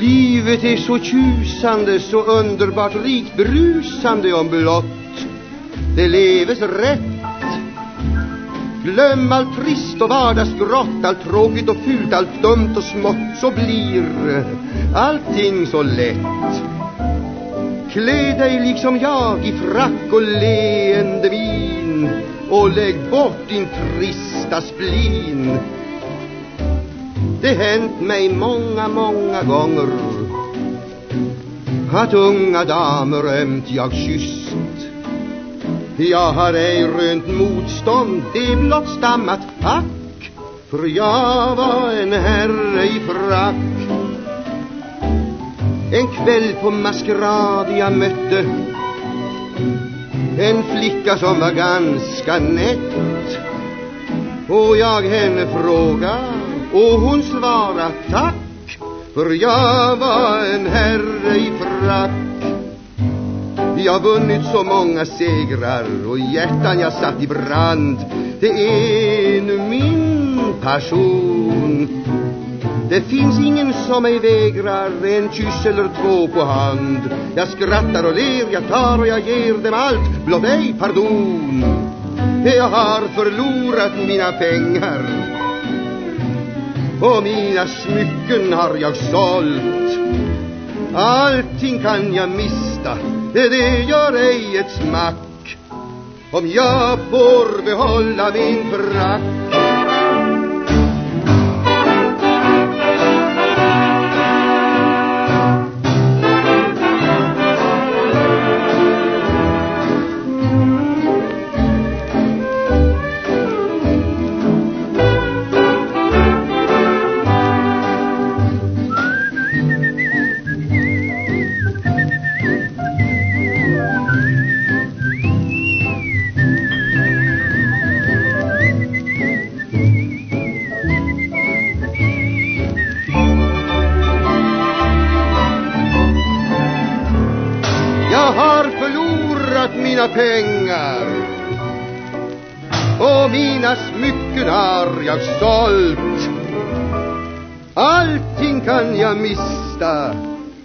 Livet är så tjusande, så underbart rikt brusande om blott. Det leves rätt. Glöm allt trist och vardagsgrått, allt tråkigt och fult, allt dumt och smått Så blir allting så lätt. Klä dig liksom jag i frack och leende min Och lägg bort din trista splin. Det hänt mig många, många gånger. Att unga damer ömt jag kysst. Jag har ej rönt motstånd, det blott stammat fack. För jag var en herre i frack. En kväll på maskerad jag mötte En flicka som var ganska nätt. Och jag henne fråga och hon svara tack För jag var en herre i frack. Jag vunnit så många segrar och hjärtan jag satt i brand. Det är nu min passion. Det finns ingen som mig vägrar en kyss eller två på hand. Jag skrattar och ler, jag tar och jag ger dem allt. Blott ej pardon. Jag har förlorat mina pengar. Och mina smycken har jag sålt. Allting kan jag mista det gör ej ett smack. Om jag får behålla min frack Jag har förlorat mina pengar och mina smycken har jag sålt. Allting kan jag mista,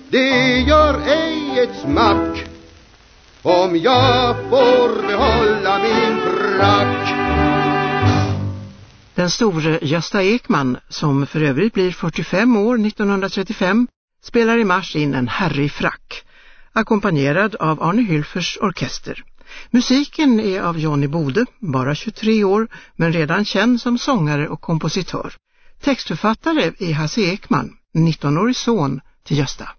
det gör ej ett smack om jag får behålla min frack. Den store Gösta Ekman, som för övrigt blir 45 år 1935, spelar i mars in en herrig frack ackompanjerad av Arne Hylfers orkester. Musiken är av Johnny Bode, bara 23 år men redan känd som sångare och kompositör. Textförfattare är Hasse Ekman, 19-årig son till Gösta.